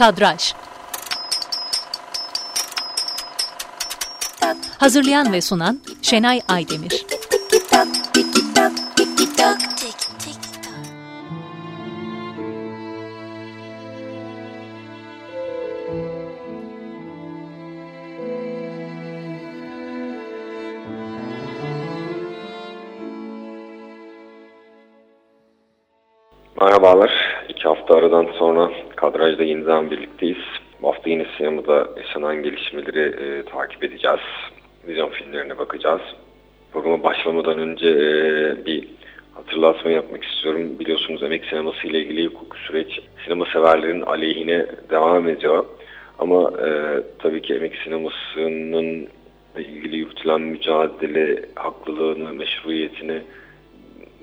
Kadraj Hazırlayan ve sunan Şenay Aydemir Merhabalar. İki hafta aradan sonra kadrajda yeniden birlikteyiz. Bu hafta yine sinemada yaşanan gelişmeleri e, takip edeceğiz. Vizyon filmlerine bakacağız. Programa başlamadan önce e, bir hatırlatma yapmak istiyorum. Biliyorsunuz emek sineması ile ilgili hukuk süreç sinema severlerin aleyhine devam ediyor. Ama e, tabii ki emek sinemasının ilgili yürütülen mücadele haklılığını, meşruiyetini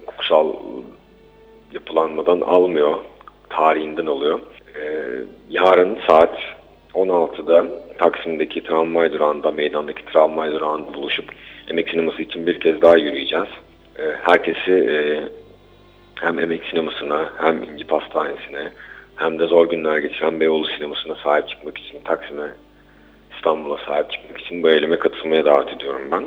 hukuksal yapılanmadan almıyor. Tarihinden oluyor. Ee, yarın saat 16'da Taksim'deki tramvay durağında, meydandaki tramvay durağında buluşup emek sineması için bir kez daha yürüyeceğiz. Ee, herkesi e, hem emek sinemasına hem İnci Pastanesi'ne hem de zor günler geçiren Beyoğlu sinemasına sahip çıkmak için Taksim'e İstanbul'a sahip çıkmak için bu eyleme katılmaya davet ediyorum ben.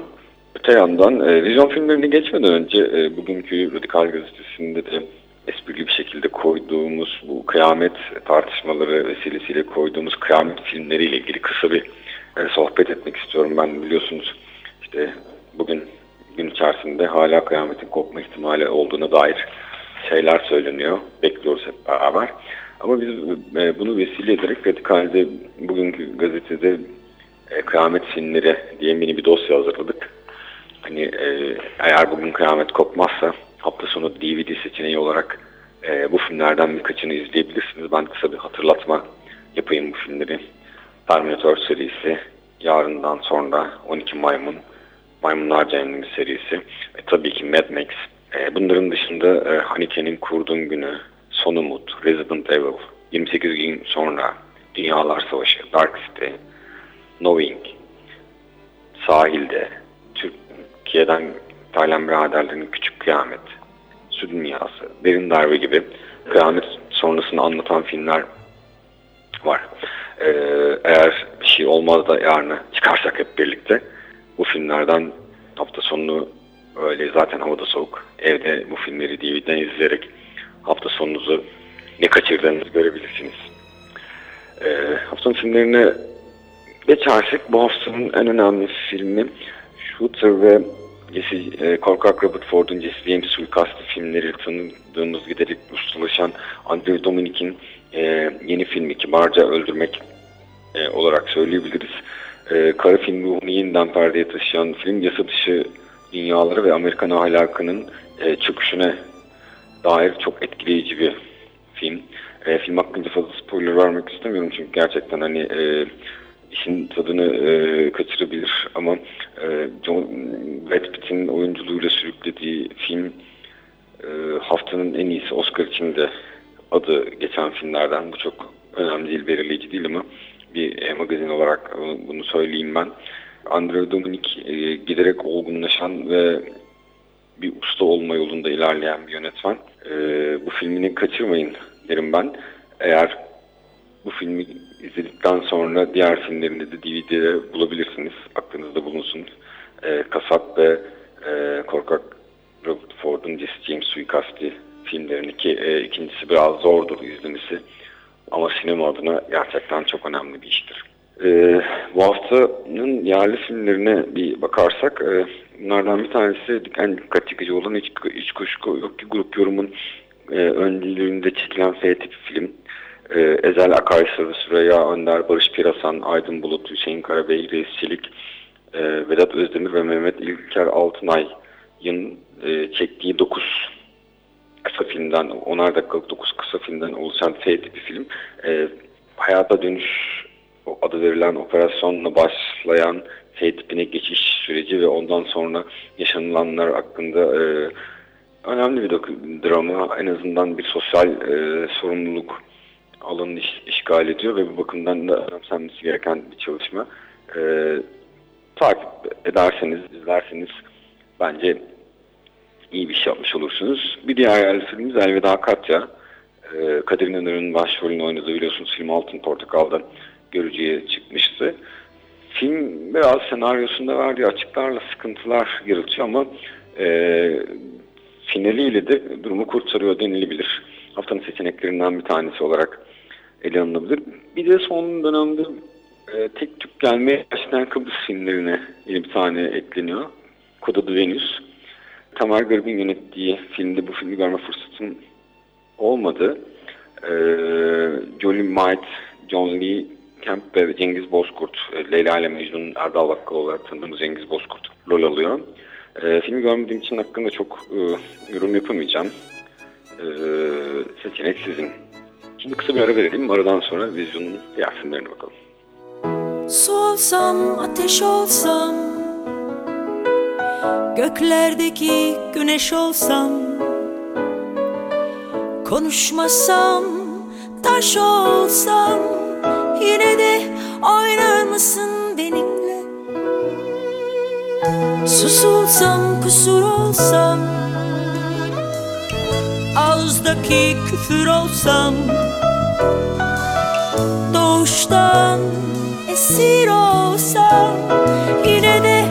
Öte yandan e, vizyon filmlerini geçmeden önce e, bugünkü Radikal Gazetesi'nde de esprili bir şekilde koyduğumuz bu kıyamet tartışmaları vesilesiyle koyduğumuz kıyamet filmleriyle ilgili kısa bir e, sohbet etmek istiyorum. Ben biliyorsunuz işte bugün gün içerisinde hala kıyametin kopma ihtimali olduğuna dair şeyler söyleniyor. Bekliyoruz hep beraber. Ama biz e, bunu vesile ederek Radikal'de bugünkü gazetede e, kıyamet filmleri diye mini bir dosya hazırladık. Hani e, eğer bugün kıyamet kopmazsa hafta sonu DVD seçeneği olarak e, bu filmlerden birkaçını izleyebilirsiniz. Ben kısa bir hatırlatma yapayım bu filmleri. Terminator serisi, yarından sonra 12 Maymun, Maymunlar Cehennemi serisi ve tabii ki Mad Max. E, bunların dışında e, Haneke'nin Kurduğun Günü, Son Umut, Resident Evil, 28 gün sonra Dünyalar Savaşı, Dark City, Knowing, Sahilde, Türkiye'den Taylan biraderlerinin Küçük Kıyamet, Su Dünyası, Derin Darbe gibi kıyamet sonrasını anlatan filmler var. Ee, eğer bir şey olmaz da yarına çıkarsak hep birlikte bu filmlerden hafta sonunu öyle zaten havada soğuk evde bu filmleri DVD'den izleyerek hafta sonunuzu ne kaçırdığınızı görebilirsiniz. Ee, haftanın filmlerine geçersek bu haftanın en önemli filmi Shooter ve Jesse, e, Korkak Robert Ford'un Jesse James suikastı filmleri tanıdığımız giderek ustalaşan Andrew Dominik'in e, yeni filmi Kibarca Öldürmek e, olarak söyleyebiliriz. E, kara film ruhunu yeniden perdeye taşıyan film yasa dışı dünyaları ve Amerikan ahlakının e, çöküşüne dair çok etkileyici bir film. E, film hakkında fazla spoiler vermek istemiyorum çünkü gerçekten hani e, işin tadını e, kaçırabilir ama e, John Brad oyunculuğuyla sürüklediği film e, haftanın en iyisi Oscar için de adı geçen filmlerden bu çok önemli değil, belirleyici değil ama bir e, magazin olarak bunu söyleyeyim ben. Andrew Dominik e, giderek olgunlaşan ve bir usta olma yolunda ilerleyen bir yönetmen. E, bu filmini kaçırmayın derim ben. Eğer bu filmi izledikten sonra diğer filmlerini de DVD'de bulabilirsiniz. Aklınızda bulunsun. E, Kasap ve e, Korkak Robert Ford'un Jesse James suikasti filmlerini ki e, ikincisi biraz zordur izlemesi. Ama sinema adına gerçekten çok önemli bir iştir. E, bu haftanın yerli filmlerine bir bakarsak e, bunlardan bir tanesi en dikkat çekici olan hiç, hiç kuşku yok ki grup yorumun e, öncülüğünde çekilen F tipi film. E, Ezel Akaysır, Süreyya Önder, Barış Pirasan, Aydın Bulut, Hüseyin Karabey, Reis Çelik, e, Vedat Özdemir ve Mehmet İlker Altınay'ın e, çektiği 9 kısa filmden, 10'ar dakikalık 9 kısa filmden oluşan F tipi film. E, hayata dönüş adı verilen operasyonla başlayan F tipine geçiş süreci ve ondan sonra yaşanılanlar hakkında e, önemli bir drama. En azından bir sosyal e, sorumluluk alanını iş, işgal ediyor ve bu bakımdan da önemsenmesi gereken bir çalışma. E, takip ederseniz, izlerseniz bence iyi bir şey yapmış olursunuz. Bir diğer yerli filmimiz Elveda Katya. E, Kadir İnanır'ın başrolünü oynadığı biliyorsunuz film Altın Portakal'da görücüye çıkmıştı. Film biraz senaryosunda verdiği açıklarla sıkıntılar yaratıyor ama e, finaliyle de durumu kurtarıyor denilebilir. Haftanın seçeneklerinden bir tanesi olarak ele alınabilir. Bir de son dönemde e, tek tük gelmeye başlayan Kıbrıs filmlerine yeni bir tane ekleniyor. Kod adı Venüs. Tamer Garib'in yönettiği filmde bu filmi görme fırsatım olmadı. E, Jolie Might, John Lee Kemp ve Cengiz Bozkurt, e, Leyla ile Mecnun'un Erdal Bakkal olarak tanıdığımız Cengiz Bozkurt rol alıyor. E, filmi görmediğim için hakkında çok e, yorum yapamayacağım. E, seçenek sizin. Şimdi kısa bir ara verelim. Aradan sonra vizyonun filmlerine bakalım. Su olsam, ateş olsam Göklerdeki güneş olsam Konuşmasam, taş olsam Yine de oynar mısın benimle? Susulsam, kusur olsam Ağızdaki küfür olsam Doğuştan esir olsam Yine de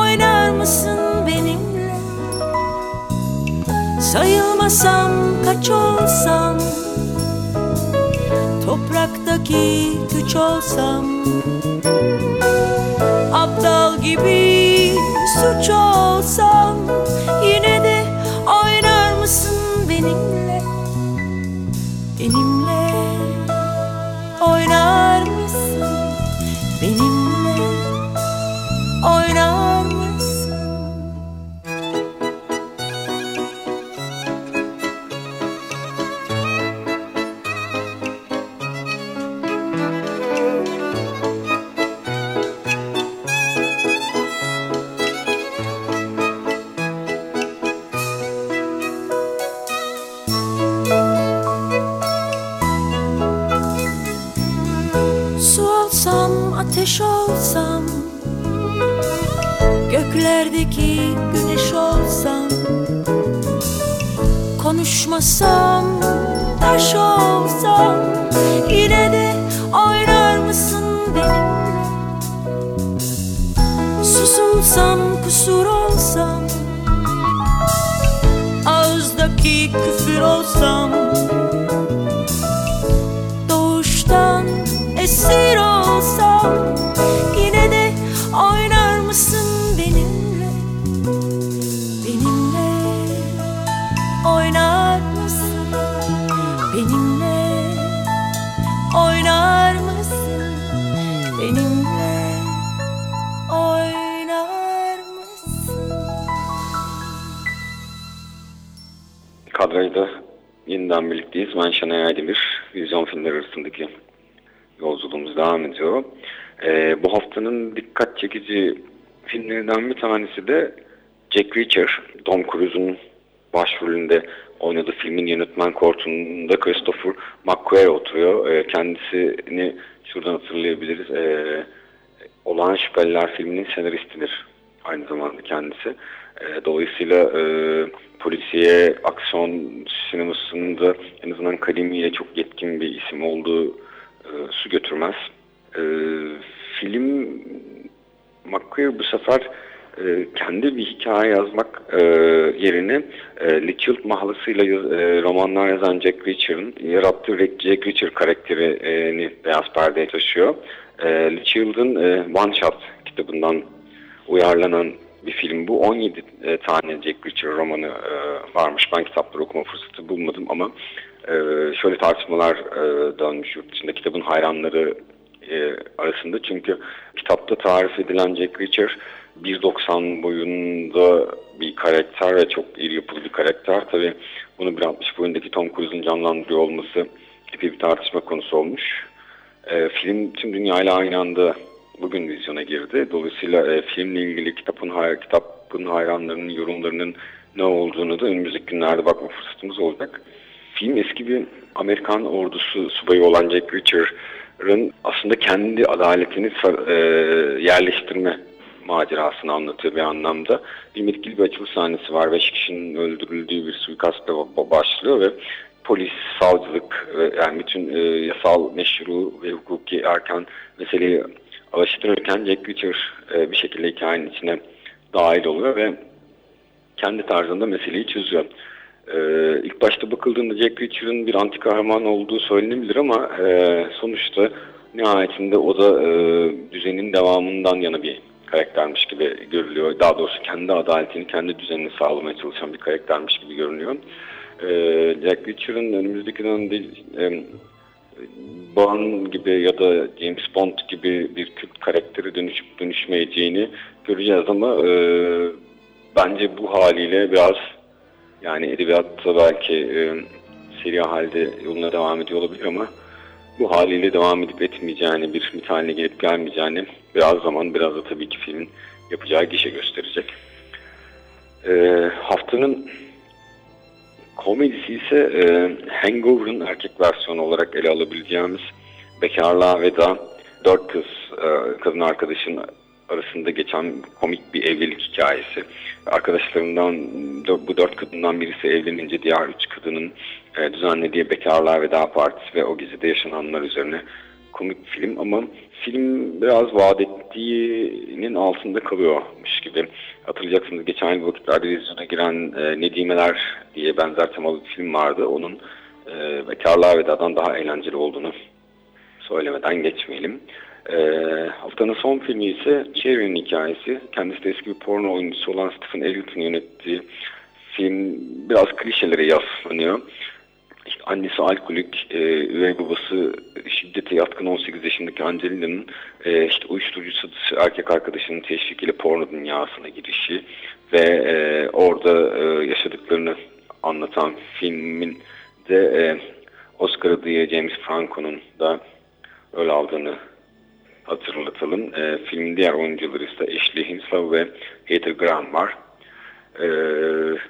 oynar mısın benimle? Sayılmasam kaç olsam Topraktaki güç olsam Aptal gibi suç olsam Yine de Göklerdeki güneş olsam Konuşmasam, taş olsam Yine de oynar mısın benimle? Susulsam, kusur olsam Ağızdaki küfür olsam Benimle oynar mısın Benimle oynar mısın Kadrajda yeniden birlikteyiz. Ben Şenay Aydemir. Vizyon filmleri arasındaki yolculuğumuz devam ediyor. Ee, bu haftanın dikkat çekici filmlerinden bir tanesi de Jack Reacher. Tom Cruise'un başrolünde oynadığı filmin yönetmen koltuğunda Christopher McQuarrie oturuyor. Ee, kendisini şuradan hatırlayabiliriz. Ee, Olağan Şüpheliler filminin senaristidir aynı zamanda kendisi. E, dolayısıyla e, polisiye, aksiyon sinemasında en azından kalemiyle çok yetkin bir isim olduğu e, su götürmez. E, film McQuarrie bu sefer e, kendi bir hikaye yazmak e, yerine e, Litchfield mahlasıyla yaz- e, romanlar yazan Jack Reacher'ın yarattığı Jack Reacher karakterini beyaz perdeye taşıyor. E, Litchfield'ın e, One Shot kitabından uyarlanan bir film bu. 17 e, tane Jack Reacher romanı e, varmış. Ben kitapları okuma fırsatı bulmadım ama e, şöyle tartışmalar e, dönmüş yurt dışında kitabın hayranları e, arasında. Çünkü kitapta tarif edilen Jack Reacher 1.90 boyunda bir karakter ve çok iri yapılı bir karakter. Tabii bunu 1.60 boyundaki Tom Cruise'un canlandırıyor olması epey bir tartışma konusu olmuş. E, film tüm dünyayla aynı anda bugün vizyona girdi. Dolayısıyla e, filmle ilgili kitabın, hay kitabın hayranlarının yorumlarının ne olduğunu da önümüzdeki günlerde bakma fırsatımız olacak. Film eski bir Amerikan ordusu subayı olan Jack Reacher'ın aslında kendi adaletini e, yerleştirme macerasını anlatıyor bir anlamda. Bir etkili bir açılış sahnesi var. Beş kişinin öldürüldüğü bir suikastla ba- başlıyor ve polis, savcılık e, yani bütün e, yasal, meşru ve hukuki erken meseleyi araştırırken Jack Reacher e, bir şekilde hikayenin içine dahil oluyor ve kendi tarzında meseleyi çözüyor. Ee, ilk başta bakıldığında Jack Reacher'ın bir anti kahraman olduğu söylenebilir ama e, sonuçta nihayetinde o da e, düzenin devamından yana bir karaktermiş gibi görülüyor. Daha doğrusu kendi adaletini, kendi düzenini sağlamaya çalışan bir karaktermiş gibi görünüyor. Ee, Jack Reacher'ın önümüzdeki dönemde e, Bond gibi ya da James Bond gibi bir kült karakteri dönüşüp dönüşmeyeceğini göreceğiz ama e, bence bu haliyle biraz yani edebiyatta belki e, seri halde yoluna devam ediyor olabilir ama bu haliyle devam edip etmeyeceğini, bir mit haline gelip gelmeyeceğini biraz zaman, biraz da tabii ki filmin yapacağı gişe gösterecek. E, haftanın komedisi ise e, Hangover'ın erkek versiyonu olarak ele alabileceğimiz Bekarlığa Veda, dört kız, e, kadın arkadaşın arasında geçen komik bir evlilik hikayesi. Arkadaşlarından bu dört kadından birisi evlenince diğer üç kadının e, düzenlediği Bekarlar Veda Partisi ve o gizide yaşananlar üzerine komik bir film ama film biraz vaat ettiğinin altında kalıyormuş gibi. Hatırlayacaksınız geçen yıl vakitlerde vizyona giren e, Nedimeler diye benzer temalı bir film vardı. Onun e, Bekarlar Veda'dan daha eğlenceli olduğunu söylemeden geçmeyelim. E, haftanın son filmi ise Cherry'nin hikayesi. Kendisi de eski bir porno oyuncusu olan Stephen Elliot'ın yönettiği film biraz klişelere yaslanıyor. İşte annesi alkolik, e, üvey babası şiddete yatkın 18 yaşındaki Angelina'nın e, işte uyuşturucu satışı erkek arkadaşının teşvikiyle porno dünyasına girişi ve e, orada e, yaşadıklarını anlatan filmin de e, Oscar adayı James Franco'nun da öyle aldığını hatırlatalım. E, filmin diğer oyuncuları ise Ashley Hinshaw ve Heather Graham var. E,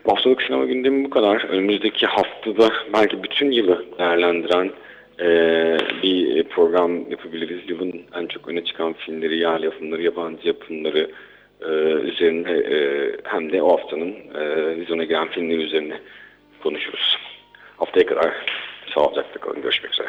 bu haftalık sinema gündemi bu kadar. Önümüzdeki haftada belki bütün yılı değerlendiren e, bir program yapabiliriz. Yılın en çok öne çıkan filmleri, yerli yapımları, yabancı yapımları e, üzerine e, hem de o haftanın e, vizyona gelen filmleri üzerine konuşuruz. Haftaya kadar sağlıcakla kalın. Görüşmek üzere.